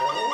Oh.